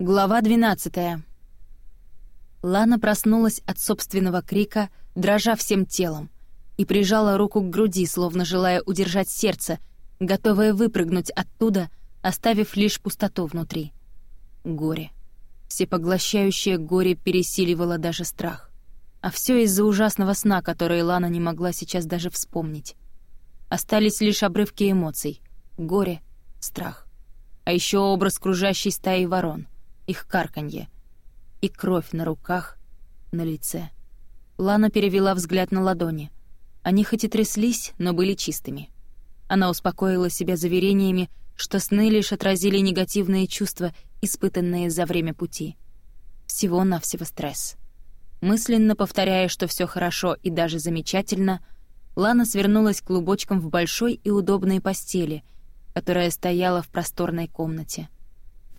Глава 12. Лана проснулась от собственного крика, дрожа всем телом, и прижала руку к груди, словно желая удержать сердце, готовая выпрыгнуть оттуда, оставив лишь пустоту внутри. Горе. Всепоглощающее горе пересиливало даже страх. А все из-за ужасного сна, который Лана не могла сейчас даже вспомнить. Остались лишь обрывки эмоций. Горе, страх. А еще образ кружащей стаи ворон — их карканье и кровь на руках, на лице. Лана перевела взгляд на ладони. Они хоть и тряслись, но были чистыми. Она успокоила себя заверениями, что сны лишь отразили негативные чувства, испытанные за время пути. Всего-навсего стресс. Мысленно повторяя, что все хорошо и даже замечательно, Лана свернулась клубочком в большой и удобной постели, которая стояла в просторной комнате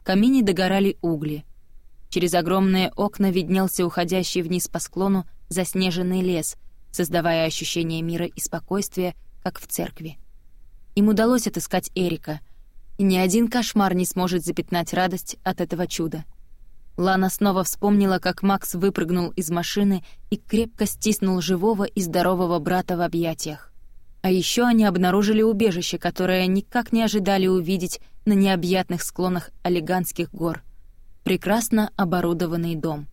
камине догорали угли. Через огромные окна виднелся уходящий вниз по склону заснеженный лес, создавая ощущение мира и спокойствия, как в церкви. Им удалось отыскать Эрика, и ни один кошмар не сможет запятнать радость от этого чуда. Лана снова вспомнила, как Макс выпрыгнул из машины и крепко стиснул живого и здорового брата в объятиях. А еще они обнаружили убежище, которое никак не ожидали увидеть на необъятных склонах Олиганских гор, прекрасно оборудованный дом,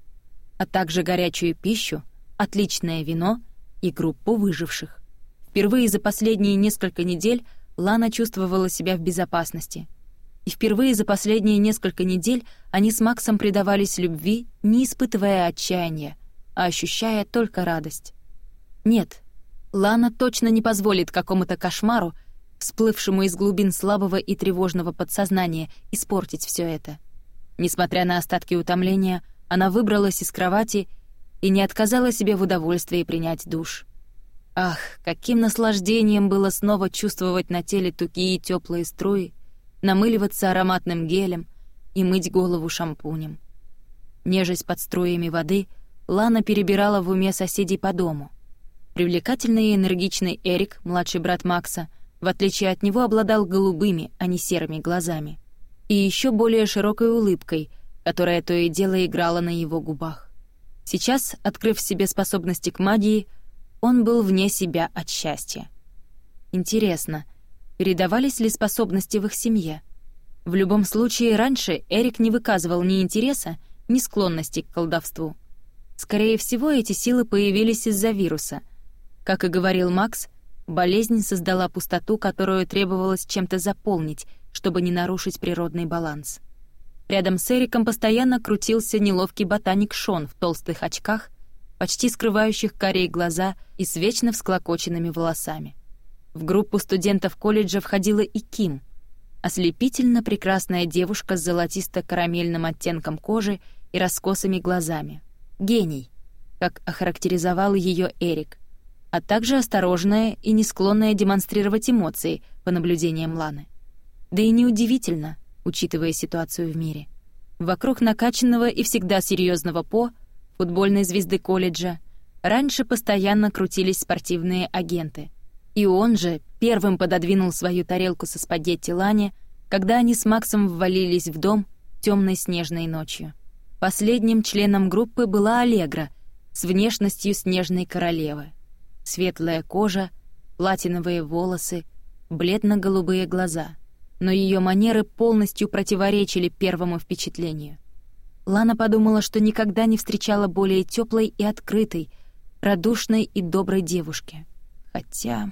а также горячую пищу, отличное вино и группу выживших. Впервые за последние несколько недель Лана чувствовала себя в безопасности. И впервые за последние несколько недель они с Максом предавались любви, не испытывая отчаяния, а ощущая только радость. Нет, Лана точно не позволит какому-то кошмару всплывшему из глубин слабого и тревожного подсознания, испортить все это. Несмотря на остатки утомления, она выбралась из кровати и не отказала себе в удовольствии принять душ. Ах, каким наслаждением было снова чувствовать на теле тугие теплые струи, намыливаться ароматным гелем и мыть голову шампунем. Нежесть под струями воды, Лана перебирала в уме соседей по дому. Привлекательный и энергичный Эрик, младший брат Макса — в отличие от него обладал голубыми, а не серыми глазами. И еще более широкой улыбкой, которая то и дело играла на его губах. Сейчас, открыв в себе способности к магии, он был вне себя от счастья. Интересно, передавались ли способности в их семье? В любом случае, раньше Эрик не выказывал ни интереса, ни склонности к колдовству. Скорее всего, эти силы появились из-за вируса. Как и говорил Макс, Болезнь создала пустоту, которую требовалось чем-то заполнить, чтобы не нарушить природный баланс. Рядом с Эриком постоянно крутился неловкий ботаник Шон в толстых очках, почти скрывающих корей глаза и с вечно всклокоченными волосами. В группу студентов колледжа входила и Ким, ослепительно прекрасная девушка с золотисто-карамельным оттенком кожи и раскосыми глазами. Гений, как охарактеризовал ее Эрик, а также осторожная и не склонная демонстрировать эмоции, по наблюдениям Ланы. Да и неудивительно, учитывая ситуацию в мире. Вокруг накачанного и всегда серьезного По, футбольной звезды колледжа, раньше постоянно крутились спортивные агенты. И он же первым пододвинул свою тарелку со спагетти Лане, когда они с Максом ввалились в дом темной снежной ночью. Последним членом группы была Аллегра с внешностью снежной королевы. Светлая кожа, платиновые волосы, бледно-голубые глаза. Но ее манеры полностью противоречили первому впечатлению. Лана подумала, что никогда не встречала более теплой и открытой, радушной и доброй девушки. Хотя...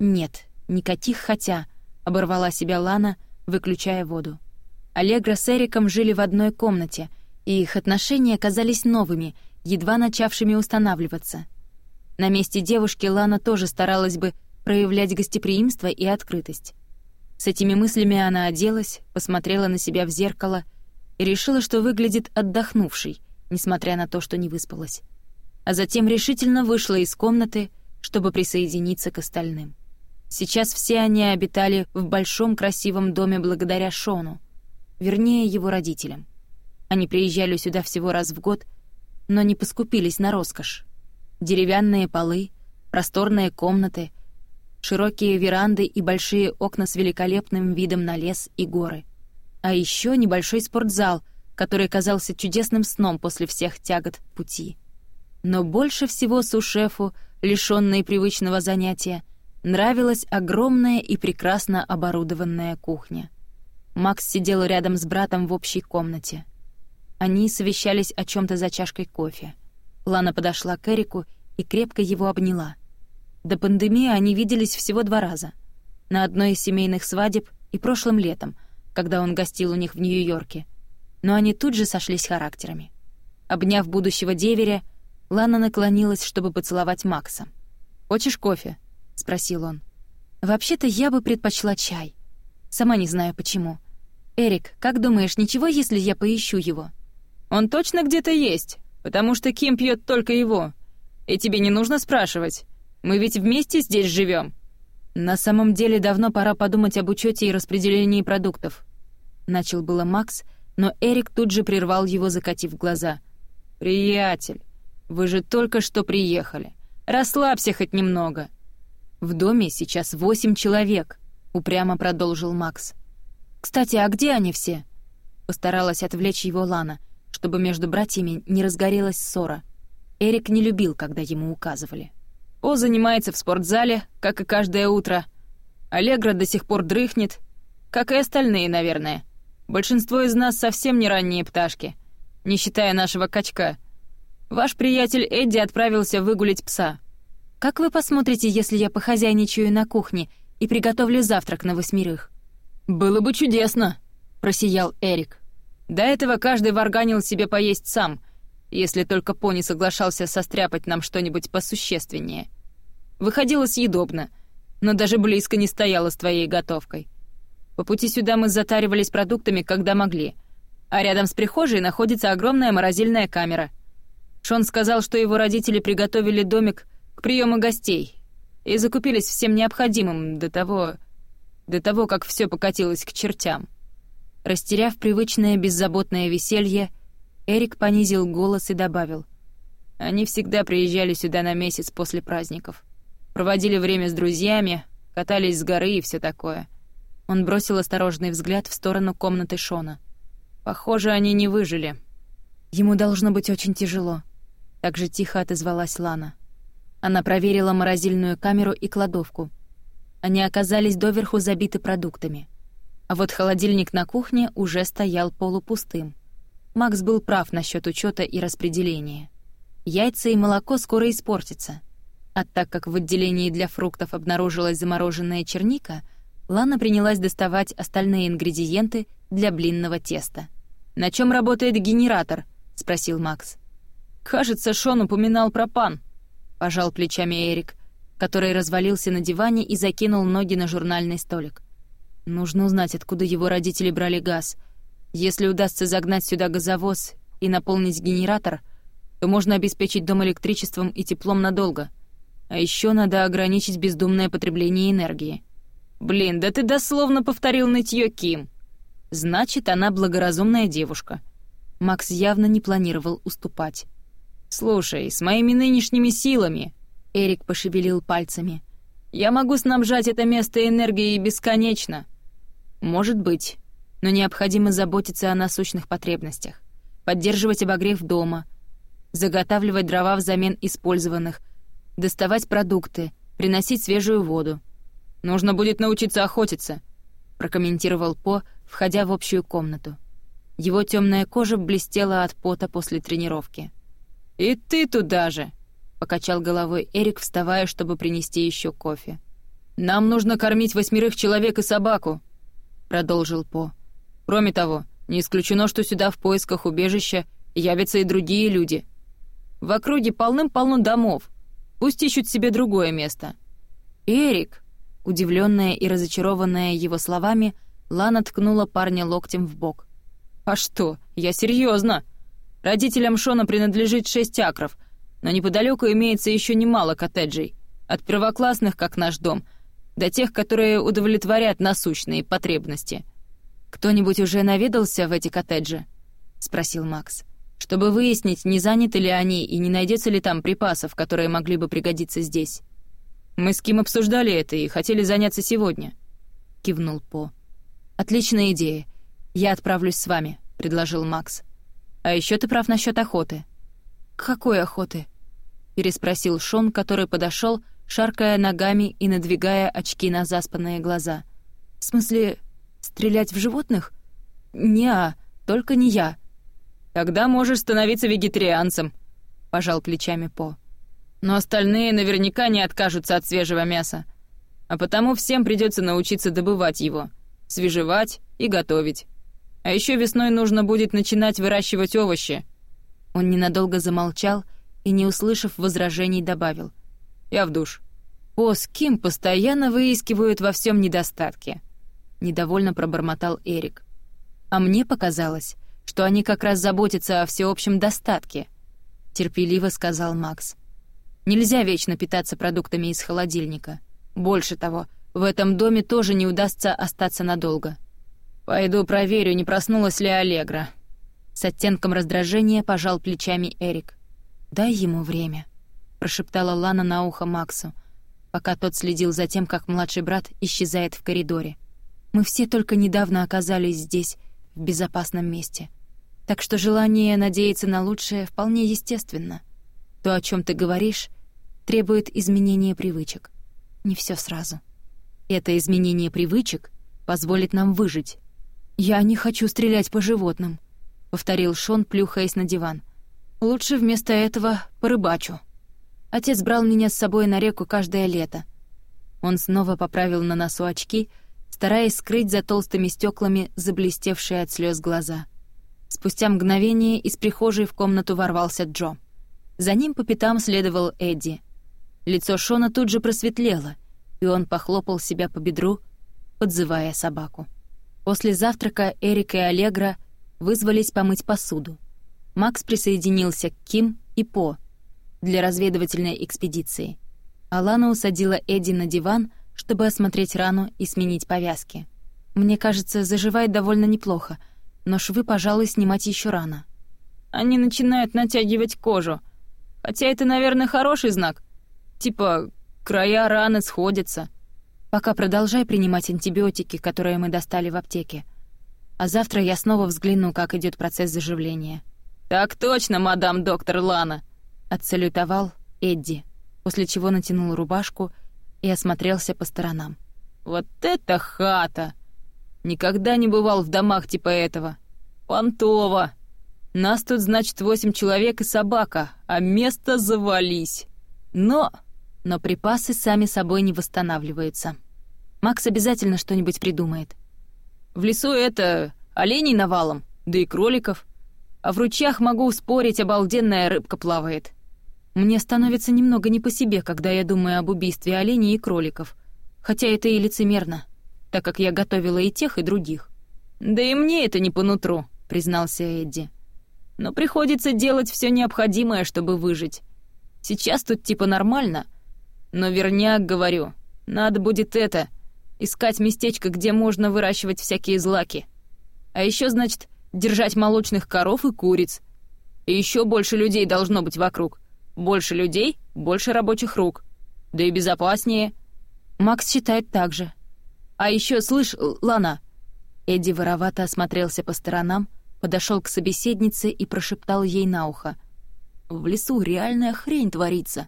Нет, никаких «хотя», — оборвала себя Лана, выключая воду. Аллегра с Эриком жили в одной комнате, и их отношения казались новыми, едва начавшими устанавливаться — на месте девушки Лана тоже старалась бы проявлять гостеприимство и открытость. С этими мыслями она оделась, посмотрела на себя в зеркало и решила, что выглядит отдохнувшей, несмотря на то, что не выспалась. А затем решительно вышла из комнаты, чтобы присоединиться к остальным. Сейчас все они обитали в большом красивом доме благодаря Шону, вернее, его родителям. Они приезжали сюда всего раз в год, но не поскупились на роскошь деревянные полы, просторные комнаты, широкие веранды и большие окна с великолепным видом на лес и горы. А еще небольшой спортзал, который казался чудесным сном после всех тягот пути. Но больше всего сушефу, лишённой привычного занятия, нравилась огромная и прекрасно оборудованная кухня. Макс сидел рядом с братом в общей комнате. Они совещались о чем то за чашкой кофе. Лана подошла к Эрику и крепко его обняла. До пандемии они виделись всего два раза. На одной из семейных свадеб и прошлым летом, когда он гостил у них в Нью-Йорке. Но они тут же сошлись характерами. Обняв будущего деверя, Лана наклонилась, чтобы поцеловать Макса. «Хочешь кофе?» — спросил он. «Вообще-то я бы предпочла чай. Сама не знаю, почему. Эрик, как думаешь, ничего, если я поищу его?» «Он точно где-то есть», потому что Ким пьет только его. И тебе не нужно спрашивать. Мы ведь вместе здесь живем. На самом деле давно пора подумать об учете и распределении продуктов. Начал было Макс, но Эрик тут же прервал его, закатив глаза. «Приятель, вы же только что приехали. Расслабься хоть немного». «В доме сейчас восемь человек», — упрямо продолжил Макс. «Кстати, а где они все?» Постаралась отвлечь его Лана — чтобы между братьями не разгорелась ссора. Эрик не любил, когда ему указывали. О занимается в спортзале, как и каждое утро. Аллегра до сих пор дрыхнет, как и остальные, наверное. Большинство из нас совсем не ранние пташки, не считая нашего качка. Ваш приятель Эдди отправился выгулить пса. Как вы посмотрите, если я похозяйничаю на кухне и приготовлю завтрак на восьмерых? Было бы чудесно, просиял Эрик. До этого каждый варганил себе поесть сам, если только пони соглашался состряпать нам что-нибудь посущественнее. Выходило съедобно, но даже близко не стояло с твоей готовкой. По пути сюда мы затаривались продуктами, когда могли. А рядом с прихожей находится огромная морозильная камера. Шон сказал, что его родители приготовили домик к приему гостей и закупились всем необходимым до того... до того, как все покатилось к чертям. Растеряв привычное беззаботное веселье, Эрик понизил голос и добавил. «Они всегда приезжали сюда на месяц после праздников. Проводили время с друзьями, катались с горы и все такое». Он бросил осторожный взгляд в сторону комнаты Шона. «Похоже, они не выжили». «Ему должно быть очень тяжело», — так же тихо отозвалась Лана. Она проверила морозильную камеру и кладовку. Они оказались доверху забиты продуктами. А Вот холодильник на кухне уже стоял полупустым. Макс был прав насчет учета и распределения. Яйца и молоко скоро испортятся. А так как в отделении для фруктов обнаружилась замороженная черника, Лана принялась доставать остальные ингредиенты для блинного теста. «На чем работает генератор?» — спросил Макс. «Кажется, Шон упоминал про пан. пожал плечами Эрик, который развалился на диване и закинул ноги на журнальный столик. Нужно узнать, откуда его родители брали газ. Если удастся загнать сюда газовоз и наполнить генератор, то можно обеспечить дом электричеством и теплом надолго. А еще надо ограничить бездумное потребление энергии. Блин, да ты дословно повторил нытье Ким. Значит, она благоразумная девушка. Макс явно не планировал уступать. «Слушай, с моими нынешними силами...» Эрик пошевелил пальцами. «Я могу снабжать это место энергией бесконечно. Может быть, но необходимо заботиться о насущных потребностях, поддерживать обогрев дома, заготавливать дрова взамен использованных, доставать продукты, приносить свежую воду. «Нужно будет научиться охотиться», — прокомментировал По, входя в общую комнату. Его темная кожа блестела от пота после тренировки. «И ты туда же!» — покачал головой Эрик, вставая, чтобы принести еще кофе. «Нам нужно кормить восьмерых человек и собаку», продолжил По. «Кроме того, не исключено, что сюда в поисках убежища явятся и другие люди. В округе полным-полно домов. Пусть ищут себе другое место». «Эрик!» Удивленная и разочарованная его словами, Лана ткнула парня локтем в бок. «А что? Я серьезно. Родителям Шона принадлежит шесть акров, но неподалеку имеется еще немало коттеджей. От первоклассных, как наш дом, до тех, которые удовлетворят насущные потребности. «Кто-нибудь уже наведался в эти коттеджи?» — спросил Макс. «Чтобы выяснить, не заняты ли они и не найдется ли там припасов, которые могли бы пригодиться здесь». «Мы с Ким обсуждали это и хотели заняться сегодня», — кивнул По. «Отличная идея. Я отправлюсь с вами», — предложил Макс. «А еще ты прав насчет охоты». «Какой охоты?» — переспросил Шон, который подошел шаркая ногами и надвигая очки на заспанные глаза. «В смысле, стрелять в животных? Неа, только не я». «Тогда можешь становиться вегетарианцем», — пожал плечами По. «Но остальные наверняка не откажутся от свежего мяса. А потому всем придется научиться добывать его, свежевать и готовить. А еще весной нужно будет начинать выращивать овощи». Он ненадолго замолчал и, не услышав возражений, добавил. «Я в душ». «О, с кем постоянно выискивают во всем недостатки?» Недовольно пробормотал Эрик. «А мне показалось, что они как раз заботятся о всеобщем достатке», — терпеливо сказал Макс. «Нельзя вечно питаться продуктами из холодильника. Больше того, в этом доме тоже не удастся остаться надолго». «Пойду проверю, не проснулась ли Аллегра». С оттенком раздражения пожал плечами Эрик. «Дай ему время», — прошептала Лана на ухо Максу, пока тот следил за тем, как младший брат исчезает в коридоре. Мы все только недавно оказались здесь, в безопасном месте. Так что желание надеяться на лучшее вполне естественно. То, о чем ты говоришь, требует изменения привычек. Не все сразу. Это изменение привычек позволит нам выжить. «Я не хочу стрелять по животным», — повторил Шон, плюхаясь на диван. «Лучше вместо этого порыбачу». Отец брал меня с собой на реку каждое лето. Он снова поправил на носу очки, стараясь скрыть за толстыми стеклами заблестевшие от слез глаза. Спустя мгновение из прихожей в комнату ворвался Джо. За ним по пятам следовал Эдди. Лицо Шона тут же просветлело, и он похлопал себя по бедру, подзывая собаку. После завтрака Эрик и Аллегра вызвались помыть посуду. Макс присоединился к Ким и По — для разведывательной экспедиции. Алана усадила Эдди на диван, чтобы осмотреть рану и сменить повязки. «Мне кажется, заживает довольно неплохо, но швы, пожалуй, снимать еще рано». «Они начинают натягивать кожу. Хотя это, наверное, хороший знак. Типа, края раны сходятся. Пока продолжай принимать антибиотики, которые мы достали в аптеке. А завтра я снова взгляну, как идет процесс заживления». «Так точно, мадам доктор Лана!» Отсалютовал Эдди, после чего натянул рубашку и осмотрелся по сторонам. «Вот это хата! Никогда не бывал в домах типа этого. Понтово! Нас тут, значит, восемь человек и собака, а место завались. Но...» Но припасы сами собой не восстанавливаются. Макс обязательно что-нибудь придумает. В лесу это... оленей навалом, да и кроликов. А в ручьях, могу спорить, обалденная рыбка плавает. Мне становится немного не по себе, когда я думаю об убийстве оленей и кроликов. Хотя это и лицемерно, так как я готовила и тех, и других. «Да и мне это не по нутру», — признался Эдди. «Но приходится делать все необходимое, чтобы выжить. Сейчас тут типа нормально, но верняк, говорю, надо будет это, искать местечко, где можно выращивать всякие злаки. А еще, значит, держать молочных коров и куриц. И еще больше людей должно быть вокруг. Больше людей, больше рабочих рук. Да и безопаснее. Макс считает так же. А еще слышь, Лана...» Эдди воровато осмотрелся по сторонам, подошел к собеседнице и прошептал ей на ухо. «В лесу реальная хрень творится.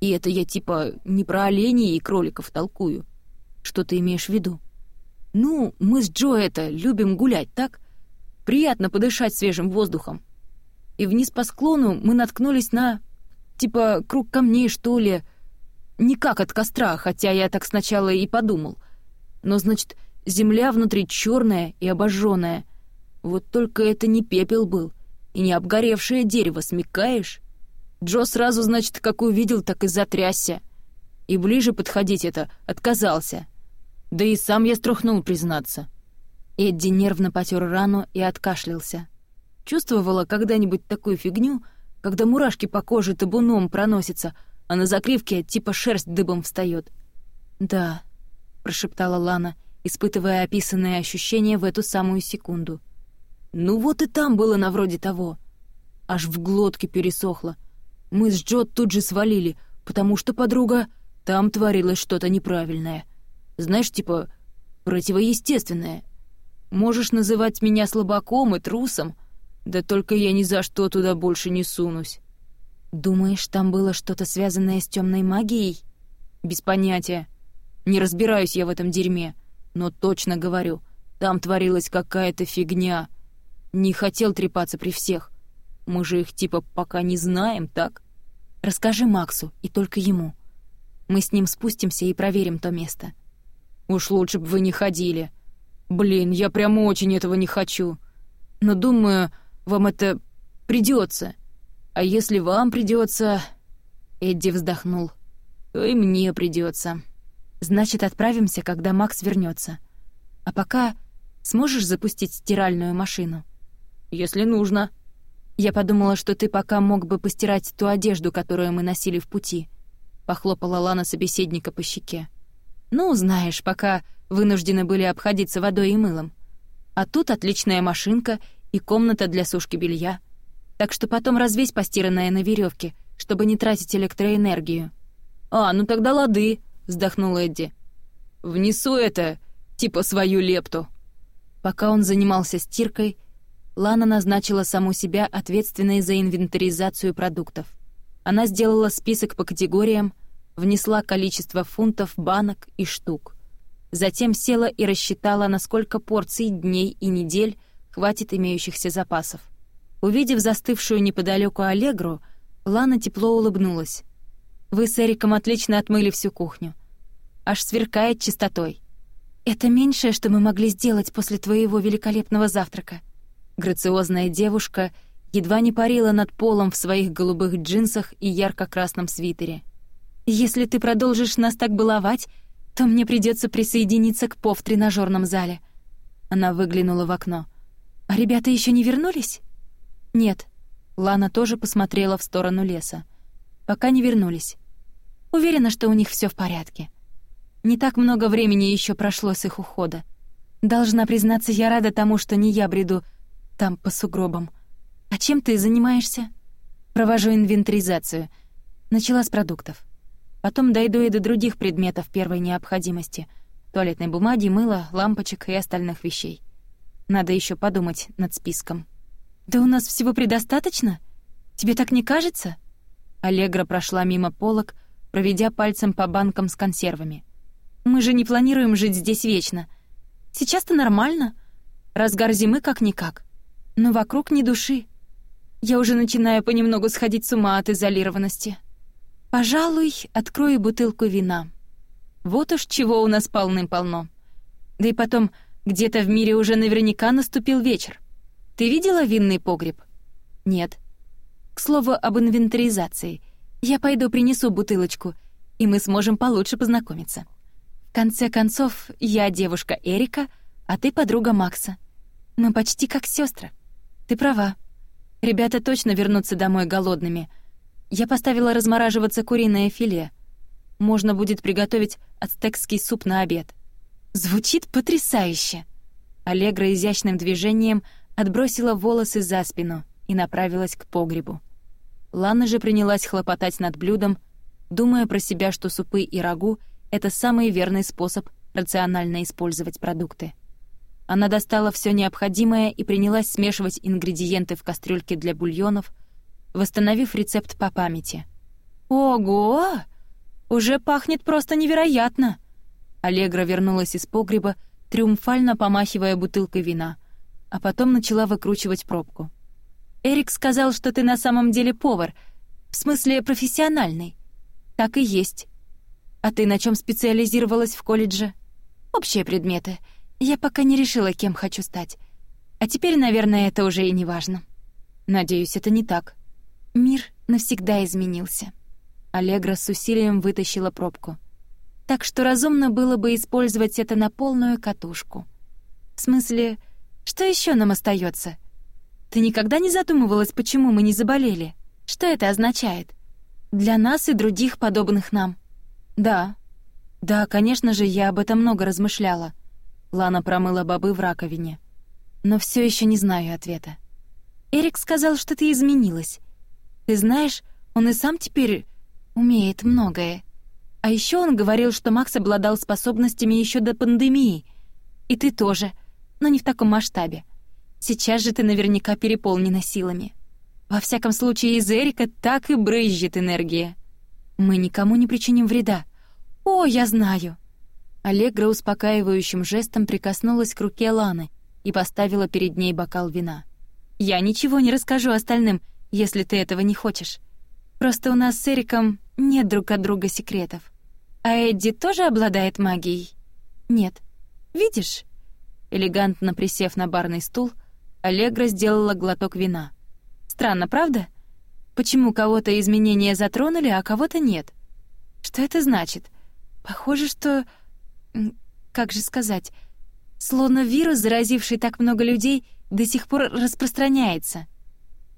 И это я типа не про оленей и кроликов толкую. Что ты имеешь в виду?» «Ну, мы с Джо это любим гулять, так? Приятно подышать свежим воздухом. И вниз по склону мы наткнулись на Типа круг камней, что ли. Не как от костра, хотя я так сначала и подумал. Но, значит, земля внутри черная и обожженная. Вот только это не пепел был, и не обгоревшее дерево, смекаешь? Джо сразу, значит, как увидел, так и затрясся. И ближе подходить это отказался. Да и сам я струхнул, признаться. Эдди нервно потер рану и откашлялся. Чувствовала когда-нибудь такую фигню — когда мурашки по коже табуном проносятся, а на закривке типа шерсть дыбом встает. «Да», — прошептала Лана, испытывая описанное ощущение в эту самую секунду. «Ну вот и там было на вроде того». Аж в глотке пересохло. Мы с Джо тут же свалили, потому что, подруга, там творилось что-то неправильное. Знаешь, типа, противоестественное. Можешь называть меня слабаком и трусом, — да только я ни за что туда больше не сунусь. Думаешь, там было что-то связанное с темной магией? Без понятия. Не разбираюсь я в этом дерьме, но точно говорю, там творилась какая-то фигня. Не хотел трепаться при всех. Мы же их типа пока не знаем, так? Расскажи Максу, и только ему. Мы с ним спустимся и проверим то место. Уж лучше бы вы не ходили. Блин, я прямо очень этого не хочу. Но думаю, вам это придется. А если вам придется, Эдди вздохнул. «То и мне придется. «Значит, отправимся, когда Макс вернется. А пока сможешь запустить стиральную машину?» «Если нужно». «Я подумала, что ты пока мог бы постирать ту одежду, которую мы носили в пути», — похлопала Лана собеседника по щеке. «Ну, знаешь, пока вынуждены были обходиться водой и мылом. А тут отличная машинка — и комната для сушки белья. Так что потом развесь постиранное на веревке, чтобы не тратить электроэнергию. «А, ну тогда лады», — вздохнул Эдди. «Внесу это, типа свою лепту». Пока он занимался стиркой, Лана назначила саму себя ответственной за инвентаризацию продуктов. Она сделала список по категориям, внесла количество фунтов, банок и штук. Затем села и рассчитала, на сколько порций, дней и недель хватит имеющихся запасов. Увидев застывшую неподалеку Аллегру, Лана тепло улыбнулась. «Вы с Эриком отлично отмыли всю кухню. Аж сверкает чистотой». «Это меньшее, что мы могли сделать после твоего великолепного завтрака». Грациозная девушка едва не парила над полом в своих голубых джинсах и ярко-красном свитере. «Если ты продолжишь нас так баловать, то мне придется присоединиться к пов в тренажерном зале». Она выглянула в окно. «А ребята еще не вернулись?» «Нет». Лана тоже посмотрела в сторону леса. «Пока не вернулись. Уверена, что у них все в порядке. Не так много времени еще прошло с их ухода. Должна признаться, я рада тому, что не я бреду там по сугробам. А чем ты занимаешься?» «Провожу инвентаризацию. Начала с продуктов. Потом дойду и до других предметов первой необходимости — туалетной бумаги, мыла, лампочек и остальных вещей. Надо еще подумать над списком. «Да у нас всего предостаточно? Тебе так не кажется?» Аллегра прошла мимо полок, проведя пальцем по банкам с консервами. «Мы же не планируем жить здесь вечно. Сейчас-то нормально. Разгар зимы как-никак. Но вокруг ни души. Я уже начинаю понемногу сходить с ума от изолированности. Пожалуй, открою бутылку вина. Вот уж чего у нас полным-полно. Да и потом, где-то в мире уже наверняка наступил вечер. Ты видела винный погреб? Нет. К слову об инвентаризации. Я пойду принесу бутылочку, и мы сможем получше познакомиться. В конце концов, я девушка Эрика, а ты подруга Макса. Мы почти как сестры. Ты права. Ребята точно вернутся домой голодными. Я поставила размораживаться куриное филе. Можно будет приготовить ацтекский суп на обед. Звучит потрясающе. Аллегра изящным движением отбросила волосы за спину и направилась к погребу. Лана же принялась хлопотать над блюдом, думая про себя, что супы и рагу — это самый верный способ рационально использовать продукты. Она достала все необходимое и принялась смешивать ингредиенты в кастрюльке для бульонов, восстановив рецепт по памяти. «Ого! Уже пахнет просто невероятно!» Аллегра вернулась из погреба, триумфально помахивая бутылкой вина, а потом начала выкручивать пробку. «Эрик сказал, что ты на самом деле повар, в смысле профессиональный». «Так и есть». «А ты на чем специализировалась в колледже?» «Общие предметы. Я пока не решила, кем хочу стать. А теперь, наверное, это уже и не важно». «Надеюсь, это не так». Мир навсегда изменился. Аллегра с усилием вытащила пробку так что разумно было бы использовать это на полную катушку. В смысле, что еще нам остается? Ты никогда не задумывалась, почему мы не заболели? Что это означает? Для нас и других подобных нам. Да. Да, конечно же, я об этом много размышляла. Лана промыла бобы в раковине. Но все еще не знаю ответа. Эрик сказал, что ты изменилась. Ты знаешь, он и сам теперь умеет многое. А еще он говорил, что Макс обладал способностями еще до пандемии. И ты тоже, но не в таком масштабе. Сейчас же ты наверняка переполнена силами. Во всяком случае, из Эрика так и брызжет энергия. Мы никому не причиним вреда. О, я знаю. Аллегра успокаивающим жестом прикоснулась к руке Ланы и поставила перед ней бокал вина. Я ничего не расскажу остальным, если ты этого не хочешь. Просто у нас с Эриком нет друг от друга секретов. А Эдди тоже обладает магией? Нет. Видишь? Элегантно присев на барный стул, Олегра сделала глоток вина. Странно, правда? Почему кого-то изменения затронули, а кого-то нет? Что это значит? Похоже, что... Как же сказать? Словно вирус, заразивший так много людей, до сих пор распространяется.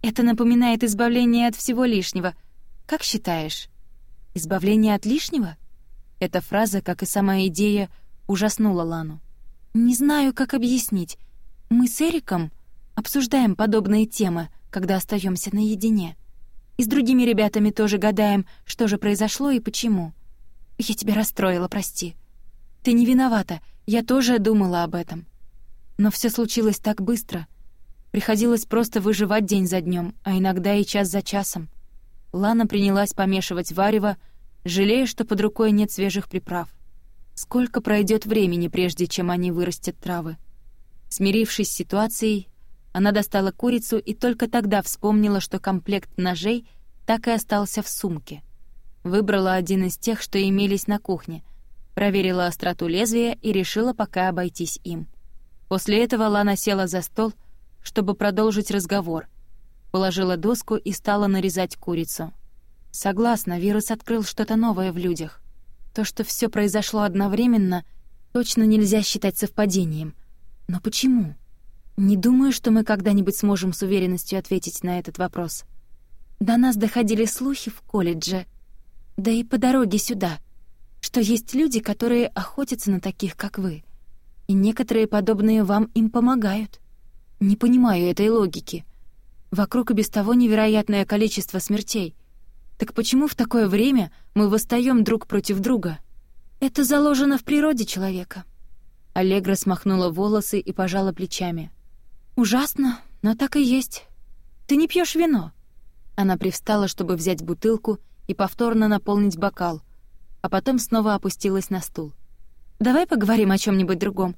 Это напоминает избавление от всего лишнего. Как считаешь? Избавление от лишнего? — эта фраза, как и сама идея, ужаснула Лану. «Не знаю, как объяснить. Мы с Эриком обсуждаем подобные темы, когда остаемся наедине. И с другими ребятами тоже гадаем, что же произошло и почему. Я тебя расстроила, прости. Ты не виновата, я тоже думала об этом. Но все случилось так быстро. Приходилось просто выживать день за днем, а иногда и час за часом. Лана принялась помешивать варево, жалея, что под рукой нет свежих приправ. Сколько пройдет времени, прежде чем они вырастят травы? Смирившись с ситуацией, она достала курицу и только тогда вспомнила, что комплект ножей так и остался в сумке. Выбрала один из тех, что имелись на кухне, проверила остроту лезвия и решила пока обойтись им. После этого Лана села за стол, чтобы продолжить разговор, положила доску и стала нарезать курицу. Согласна, вирус открыл что-то новое в людях. То, что все произошло одновременно, точно нельзя считать совпадением. Но почему? Не думаю, что мы когда-нибудь сможем с уверенностью ответить на этот вопрос. До нас доходили слухи в колледже, да и по дороге сюда, что есть люди, которые охотятся на таких, как вы. И некоторые подобные вам им помогают. Не понимаю этой логики. Вокруг и без того невероятное количество смертей — так почему в такое время мы восстаем друг против друга? Это заложено в природе человека». Аллегра смахнула волосы и пожала плечами. «Ужасно, но так и есть. Ты не пьешь вино». Она привстала, чтобы взять бутылку и повторно наполнить бокал, а потом снова опустилась на стул. «Давай поговорим о чем нибудь другом.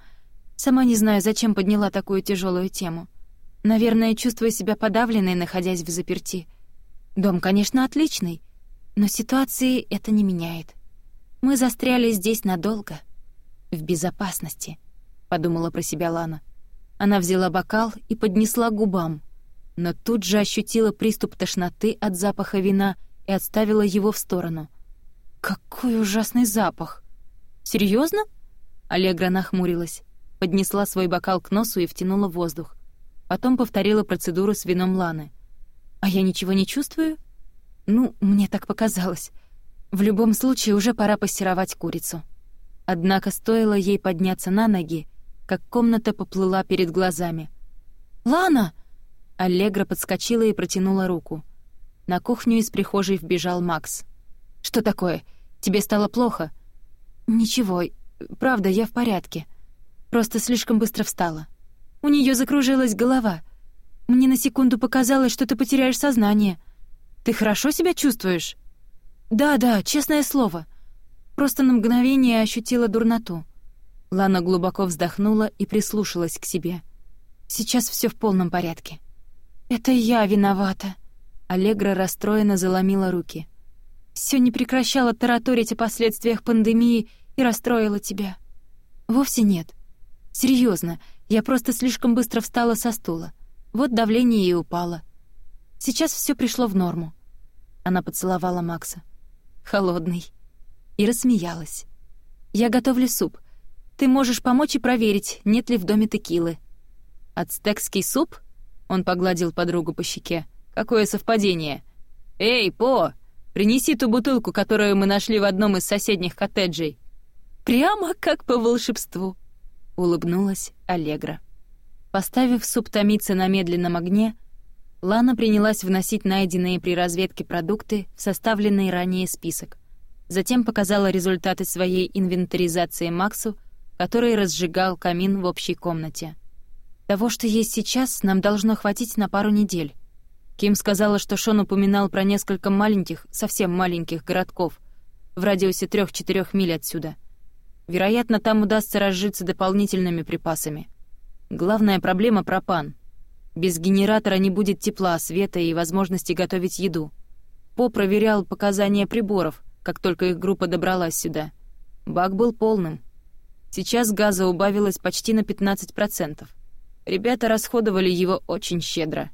Сама не знаю, зачем подняла такую тяжелую тему. Наверное, чувствую себя подавленной, находясь в заперти». Дом, конечно, отличный, но ситуации это не меняет. Мы застряли здесь надолго. В безопасности», — подумала про себя Лана. Она взяла бокал и поднесла к губам, но тут же ощутила приступ тошноты от запаха вина и отставила его в сторону. «Какой ужасный запах!» «Серьезно?» Аллегра нахмурилась, поднесла свой бокал к носу и втянула воздух. Потом повторила процедуру с вином Ланы. «А я ничего не чувствую?» «Ну, мне так показалось. В любом случае, уже пора пассеровать курицу». Однако стоило ей подняться на ноги, как комната поплыла перед глазами. «Лана!» Аллегра подскочила и протянула руку. На кухню из прихожей вбежал Макс. «Что такое? Тебе стало плохо?» «Ничего, правда, я в порядке. Просто слишком быстро встала. У нее закружилась голова. Мне на секунду показалось, что ты потеряешь сознание. Ты хорошо себя чувствуешь? Да-да, честное слово. Просто на мгновение ощутила дурноту. Лана глубоко вздохнула и прислушалась к себе. Сейчас все в полном порядке. Это я виновата. Аллегра расстроенно заломила руки. Все не прекращала тараторить о последствиях пандемии и расстроила тебя. Вовсе нет. Серьезно, я просто слишком быстро встала со стула. Вот давление и упало. Сейчас все пришло в норму. Она поцеловала Макса. Холодный. И рассмеялась. «Я готовлю суп. Ты можешь помочь и проверить, нет ли в доме текилы». «Ацтекский суп?» Он погладил подругу по щеке. «Какое совпадение!» «Эй, По! Принеси ту бутылку, которую мы нашли в одном из соседних коттеджей!» «Прямо как по волшебству!» — улыбнулась Аллегра. Поставив суп томиться на медленном огне, Лана принялась вносить найденные при разведке продукты в составленный ранее список. Затем показала результаты своей инвентаризации Максу, который разжигал камин в общей комнате. «Того, что есть сейчас, нам должно хватить на пару недель». Ким сказала, что Шон упоминал про несколько маленьких, совсем маленьких городков в радиусе 3-4 миль отсюда. Вероятно, там удастся разжиться дополнительными припасами. Главная проблема — пропан. Без генератора не будет тепла, света и возможности готовить еду. По проверял показания приборов, как только их группа добралась сюда. Бак был полным. Сейчас газа убавилось почти на 15%. Ребята расходовали его очень щедро.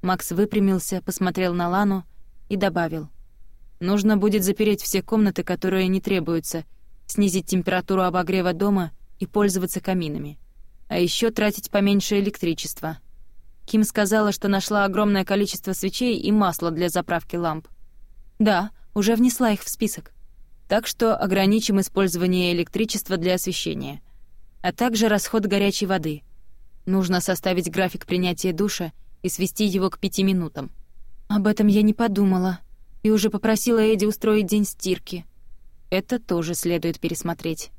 Макс выпрямился, посмотрел на Лану и добавил. «Нужно будет запереть все комнаты, которые не требуются, снизить температуру обогрева дома и пользоваться каминами». А еще тратить поменьше электричества. Ким сказала, что нашла огромное количество свечей и масла для заправки ламп. Да, уже внесла их в список. Так что ограничим использование электричества для освещения, а также расход горячей воды. Нужно составить график принятия душа и свести его к пяти минутам. Об этом я не подумала и уже попросила Эдди устроить день стирки. Это тоже следует пересмотреть.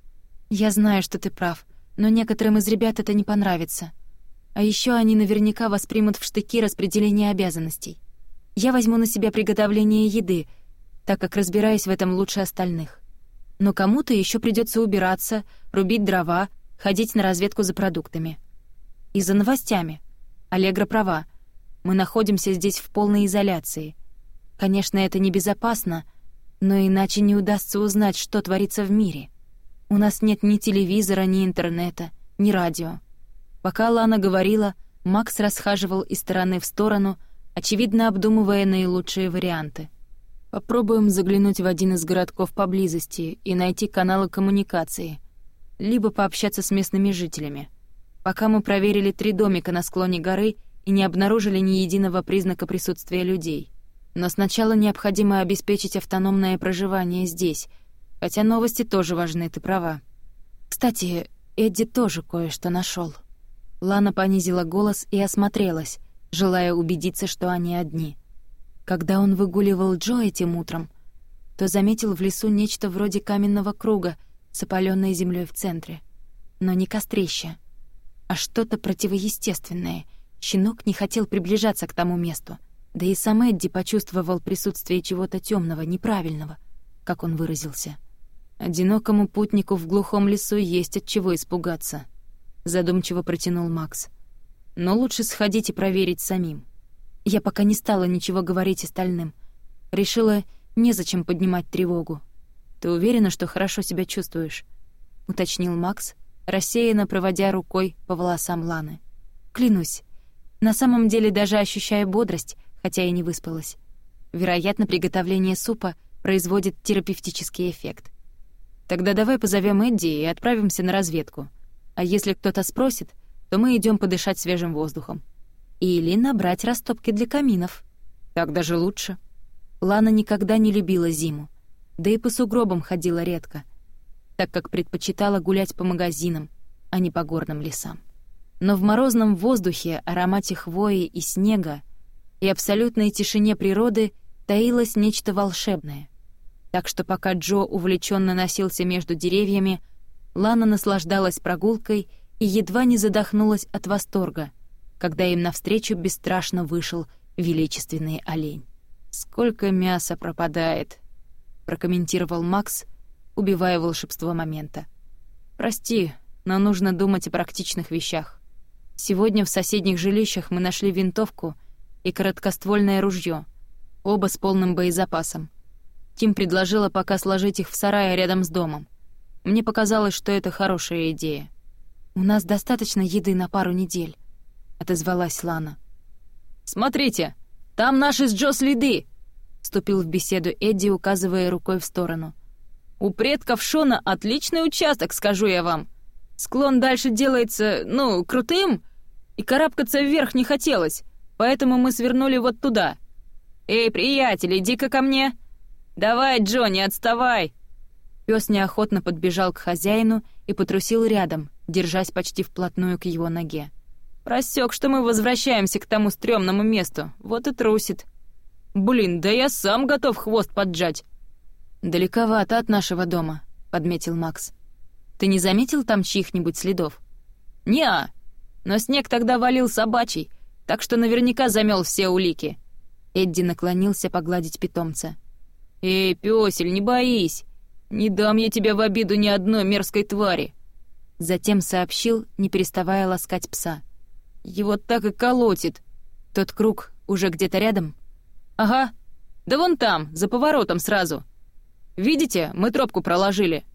Я знаю, что ты прав, но некоторым из ребят это не понравится. А еще они наверняка воспримут в штыки распределение обязанностей. Я возьму на себя приготовление еды, так как разбираюсь в этом лучше остальных. Но кому-то еще придется убираться, рубить дрова, ходить на разведку за продуктами. И за новостями. Аллегра права. Мы находимся здесь в полной изоляции. Конечно, это небезопасно, но иначе не удастся узнать, что творится в мире. У нас нет ни телевизора, ни интернета, ни радио. Пока Лана говорила, Макс расхаживал из стороны в сторону, очевидно обдумывая наилучшие варианты. Попробуем заглянуть в один из городков поблизости и найти каналы коммуникации, либо пообщаться с местными жителями. Пока мы проверили три домика на склоне горы и не обнаружили ни единого признака присутствия людей. Но сначала необходимо обеспечить автономное проживание здесь — Хотя новости тоже важны, ты права. Кстати, Эдди тоже кое-что нашел. Лана понизила голос и осмотрелась, желая убедиться, что они одни. Когда он выгуливал Джо этим утром, то заметил в лесу нечто вроде каменного круга с опалённой землёй в центре. Но не кострище, а что-то противоестественное. Щенок не хотел приближаться к тому месту. Да и сам Эдди почувствовал присутствие чего-то тёмного, неправильного, как он выразился. Одинокому путнику в глухом лесу есть от чего испугаться», — задумчиво протянул Макс. «Но лучше сходить и проверить самим». Я пока не стала ничего говорить остальным. Решила, незачем поднимать тревогу. «Ты уверена, что хорошо себя чувствуешь?» — уточнил Макс, рассеянно проводя рукой по волосам Ланы. «Клянусь, на самом деле даже ощущаю бодрость, хотя и не выспалась. Вероятно, приготовление супа производит терапевтический эффект. Тогда давай позовем Эдди и отправимся на разведку. А если кто-то спросит, то мы идем подышать свежим воздухом. Или набрать растопки для каминов. Так даже лучше. Лана никогда не любила зиму. Да и по сугробам ходила редко, так как предпочитала гулять по магазинам, а не по горным лесам. Но в морозном воздухе, аромате хвои и снега и абсолютной тишине природы таилось нечто волшебное так что пока Джо увлеченно носился между деревьями, Лана наслаждалась прогулкой и едва не задохнулась от восторга, когда им навстречу бесстрашно вышел величественный олень. «Сколько мяса пропадает!» — прокомментировал Макс, убивая волшебство момента. «Прости, но нужно думать о практичных вещах. Сегодня в соседних жилищах мы нашли винтовку и короткоствольное ружье, оба с полным боезапасом. Тим предложила пока сложить их в сарае рядом с домом. Мне показалось, что это хорошая идея. «У нас достаточно еды на пару недель», — отозвалась Лана. «Смотрите, там наши с Джо следы!» — вступил в беседу Эдди, указывая рукой в сторону. «У предков Шона отличный участок, скажу я вам. Склон дальше делается, ну, крутым, и карабкаться вверх не хотелось, поэтому мы свернули вот туда. Эй, приятель, иди-ка ко мне!» «Давай, Джонни, отставай!» Пёс неохотно подбежал к хозяину и потрусил рядом, держась почти вплотную к его ноге. «Просёк, что мы возвращаемся к тому стрёмному месту, вот и трусит». «Блин, да я сам готов хвост поджать!» «Далековато от нашего дома», — подметил Макс. «Ты не заметил там чьих-нибудь следов Неа. Но снег тогда валил собачий, так что наверняка замёл все улики». Эдди наклонился погладить питомца. «Эй, пёсель, не боись! Не дам я тебя в обиду ни одной мерзкой твари!» Затем сообщил, не переставая ласкать пса. «Его так и колотит!» «Тот круг уже где-то рядом?» «Ага, да вон там, за поворотом сразу!» «Видите, мы тропку проложили!»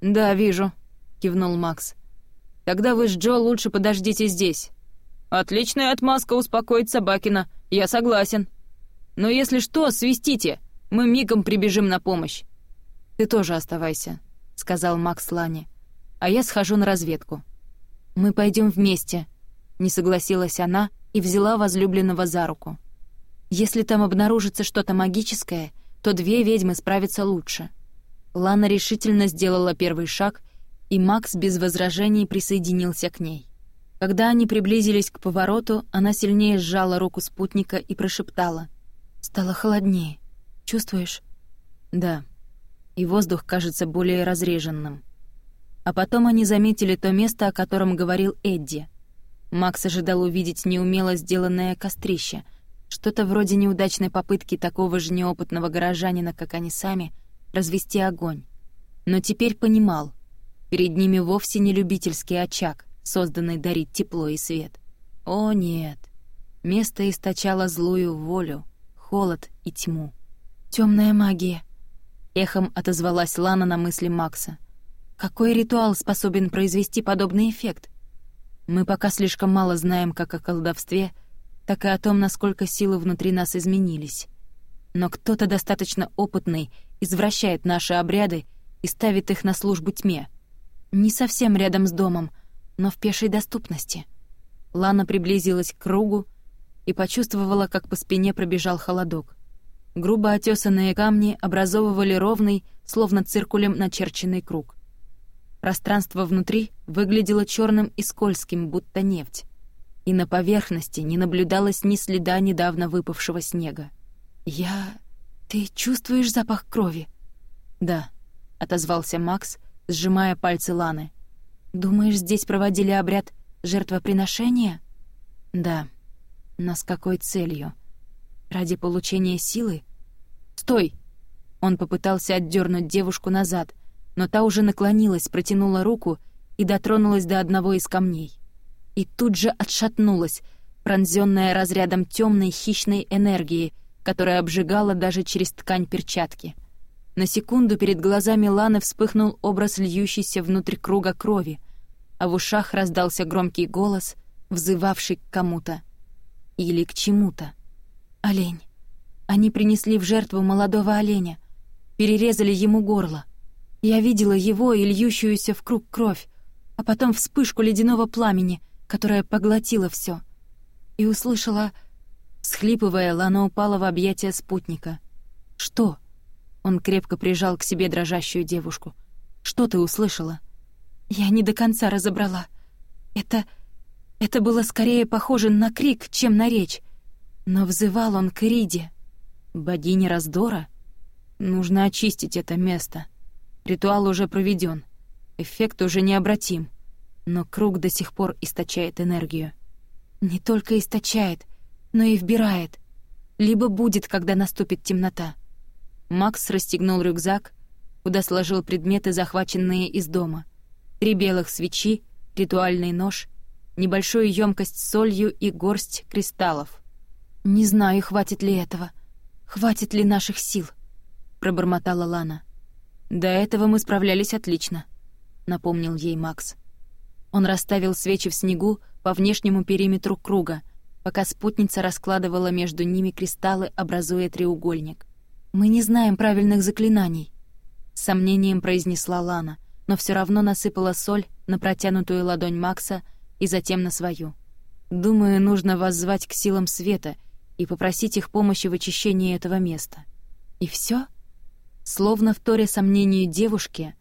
«Да, вижу», — кивнул Макс. «Тогда вы с Джо лучше подождите здесь». «Отличная отмазка успокоит Собакина, я согласен. Но если что, свистите, мы мигом прибежим на помощь». «Ты тоже оставайся», — сказал Макс Лане. «А я схожу на разведку». «Мы пойдем вместе», — не согласилась она и взяла возлюбленного за руку. «Если там обнаружится что-то магическое, то две ведьмы справятся лучше». Лана решительно сделала первый шаг, и Макс без возражений присоединился к ней. Когда они приблизились к повороту, она сильнее сжала руку спутника и прошептала. «Стало холоднее. Чувствуешь?» «Да». И воздух кажется более разреженным. А потом они заметили то место, о котором говорил Эдди. Макс ожидал увидеть неумело сделанное кострище, что-то вроде неудачной попытки такого же неопытного горожанина, как они сами, развести огонь. Но теперь понимал, перед ними вовсе не любительский очаг, созданный дарить тепло и свет. О нет, место источало злую волю, холод и тьму. «Тёмная магия», — эхом отозвалась Лана на мысли Макса. «Какой ритуал способен произвести подобный эффект? Мы пока слишком мало знаем как о колдовстве, так и о том, насколько силы внутри нас изменились. Но кто-то достаточно опытный извращает наши обряды и ставит их на службу тьме. Не совсем рядом с домом, но в пешей доступности». Лана приблизилась к кругу и почувствовала, как по спине пробежал холодок — Грубо отесанные камни образовывали ровный, словно циркулем начерченный круг. Пространство внутри выглядело черным и скользким, будто нефть. И на поверхности не наблюдалось ни следа недавно выпавшего снега. «Я... Ты чувствуешь запах крови?» «Да», — отозвался Макс, сжимая пальцы Ланы. «Думаешь, здесь проводили обряд жертвоприношения?» «Да. Но с какой целью?» Ради получения силы? «Стой!» Он попытался отдернуть девушку назад, но та уже наклонилась, протянула руку и дотронулась до одного из камней. И тут же отшатнулась, пронзенная разрядом темной хищной энергии, которая обжигала даже через ткань перчатки. На секунду перед глазами Ланы вспыхнул образ льющийся внутрь круга крови, а в ушах раздался громкий голос, взывавший к кому-то или к чему-то. Олень. Они принесли в жертву молодого оленя. Перерезали ему горло. Я видела его и льющуюся в круг кровь, а потом вспышку ледяного пламени, которая поглотила все. И услышала... Схлипывая, Лана упала в объятия спутника. «Что?» Он крепко прижал к себе дрожащую девушку. «Что ты услышала?» «Я не до конца разобрала. Это... это было скорее похоже на крик, чем на речь. Но взывал он к Риде. Богине раздора? Нужно очистить это место. Ритуал уже проведен. Эффект уже необратим. Но круг до сих пор источает энергию. Не только источает, но и вбирает. Либо будет, когда наступит темнота. Макс расстегнул рюкзак, куда сложил предметы, захваченные из дома. Три белых свечи, ритуальный нож, небольшую емкость с солью и горсть кристаллов. «Не знаю, хватит ли этого. Хватит ли наших сил?» — пробормотала Лана. «До этого мы справлялись отлично», — напомнил ей Макс. Он расставил свечи в снегу по внешнему периметру круга, пока спутница раскладывала между ними кристаллы, образуя треугольник. «Мы не знаем правильных заклинаний», — с сомнением произнесла Лана, но все равно насыпала соль на протянутую ладонь Макса и затем на свою. «Думаю, нужно воззвать к силам света», — и попросить их помощи в очищении этого места. И всё? Словно в торе сомнению девушки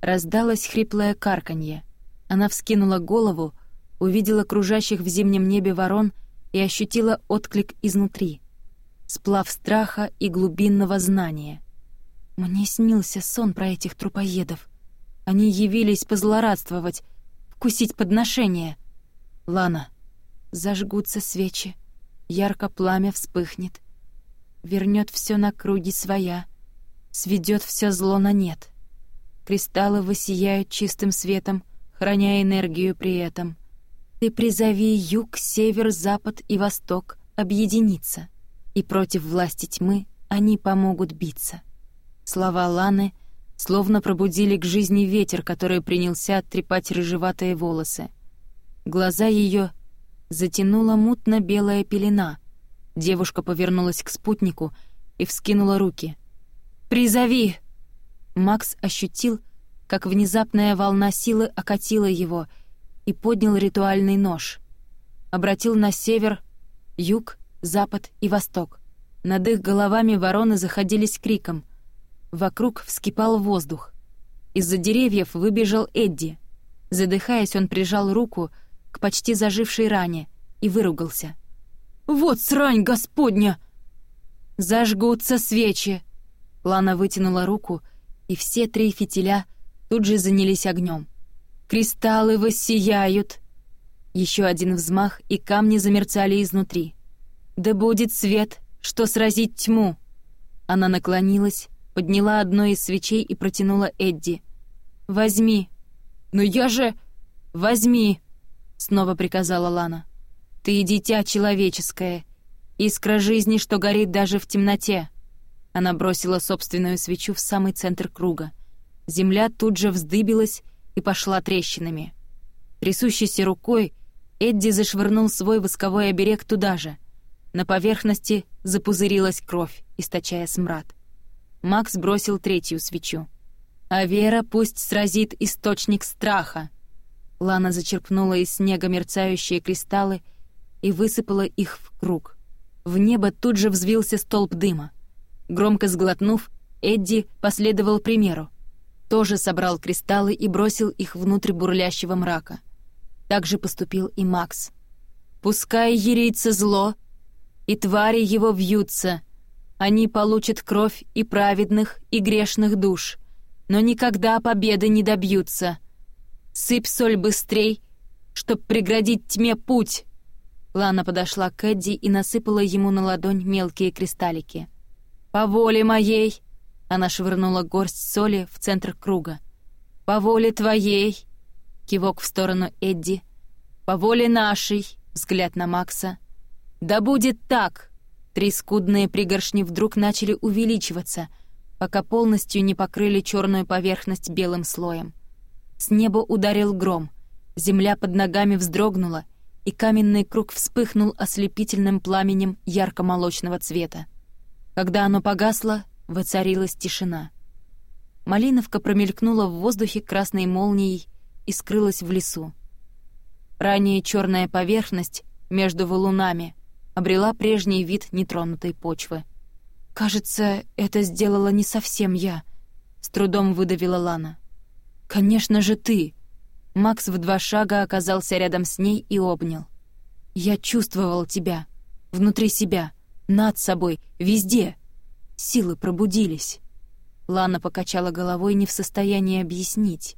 раздалось хриплое карканье. Она вскинула голову, увидела кружащих в зимнем небе ворон и ощутила отклик изнутри. Сплав страха и глубинного знания. Мне снился сон про этих трупоедов. Они явились позлорадствовать, вкусить подношение. Лана, зажгутся свечи. Ярко пламя вспыхнет. Вернет все на круги своя. Сведет все зло на нет. Кристаллы высияют чистым светом, храня энергию при этом. Ты призови юг, север, запад и восток объединиться, и против власти тьмы они помогут биться. Слова Ланы словно пробудили к жизни ветер, который принялся оттрепать рыжеватые волосы. Глаза ее затянула мутно-белая пелена. Девушка повернулась к спутнику и вскинула руки. «Призови!» Макс ощутил, как внезапная волна силы окатила его и поднял ритуальный нож. Обратил на север, юг, запад и восток. Над их головами вороны заходились криком. Вокруг вскипал воздух. Из-за деревьев выбежал Эдди. Задыхаясь, он прижал руку — к почти зажившей ране и выругался. «Вот срань господня!» «Зажгутся свечи!» Лана вытянула руку, и все три фитиля тут же занялись огнем. «Кристаллы воссияют!» Еще один взмах, и камни замерцали изнутри. «Да будет свет, что сразить тьму!» Она наклонилась, подняла одно из свечей и протянула Эдди. «Возьми!» «Но я же...» «Возьми!» снова приказала Лана. «Ты дитя человеческое, искра жизни, что горит даже в темноте». Она бросила собственную свечу в самый центр круга. Земля тут же вздыбилась и пошла трещинами. Трясущейся рукой Эдди зашвырнул свой восковой оберег туда же. На поверхности запузырилась кровь, источая смрад. Макс бросил третью свечу. «А вера пусть сразит источник страха», Лана зачерпнула из снега мерцающие кристаллы и высыпала их в круг. В небо тут же взвился столб дыма. Громко сглотнув, Эдди последовал примеру. Тоже собрал кристаллы и бросил их внутрь бурлящего мрака. Так же поступил и Макс. «Пускай ерится зло, и твари его вьются. Они получат кровь и праведных, и грешных душ, но никогда победы не добьются», Сыпь соль быстрей, чтоб преградить тьме путь!» Лана подошла к Эдди и насыпала ему на ладонь мелкие кристаллики. «По воле моей!» Она швырнула горсть соли в центр круга. «По воле твоей!» Кивок в сторону Эдди. «По воле нашей!» Взгляд на Макса. «Да будет так!» Три скудные пригоршни вдруг начали увеличиваться, пока полностью не покрыли черную поверхность белым слоем. С неба ударил гром, земля под ногами вздрогнула, и каменный круг вспыхнул ослепительным пламенем ярко-молочного цвета. Когда оно погасло, воцарилась тишина. Малиновка промелькнула в воздухе красной молнией и скрылась в лесу. Ранее черная поверхность между валунами обрела прежний вид нетронутой почвы. «Кажется, это сделала не совсем я», — с трудом выдавила Лана. «Конечно же ты!» Макс в два шага оказался рядом с ней и обнял. «Я чувствовал тебя. Внутри себя. Над собой. Везде. Силы пробудились». Лана покачала головой, не в состоянии объяснить.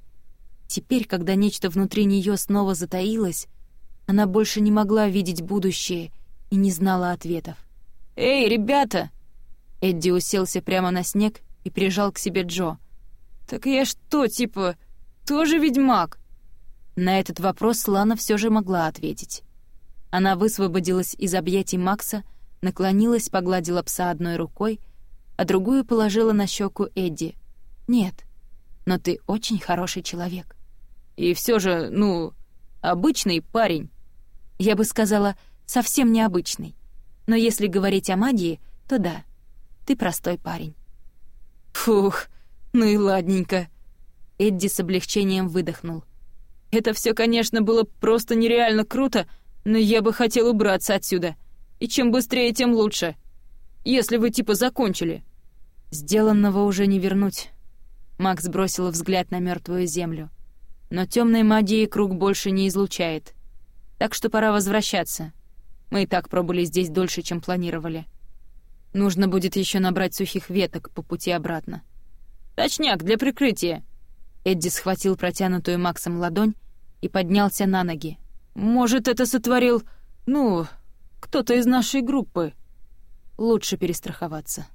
Теперь, когда нечто внутри нее снова затаилось, она больше не могла видеть будущее и не знала ответов. «Эй, ребята!» Эдди уселся прямо на снег и прижал к себе Джо — «Так я что, типа, тоже ведьмак?» На этот вопрос Лана все же могла ответить. Она высвободилась из объятий Макса, наклонилась, погладила пса одной рукой, а другую положила на щеку Эдди. «Нет, но ты очень хороший человек». «И все же, ну, обычный парень». Я бы сказала, совсем необычный. Но если говорить о магии, то да, ты простой парень. «Фух, ну и ладненько. Эдди с облегчением выдохнул. Это все, конечно, было просто нереально круто, но я бы хотел убраться отсюда. И чем быстрее, тем лучше. Если вы типа закончили. Сделанного уже не вернуть. Макс бросил взгляд на мертвую землю. Но темной магии круг больше не излучает. Так что пора возвращаться. Мы и так пробыли здесь дольше, чем планировали. Нужно будет еще набрать сухих веток по пути обратно. «Точняк для прикрытия!» Эдди схватил протянутую Максом ладонь и поднялся на ноги. «Может, это сотворил, ну, кто-то из нашей группы?» «Лучше перестраховаться».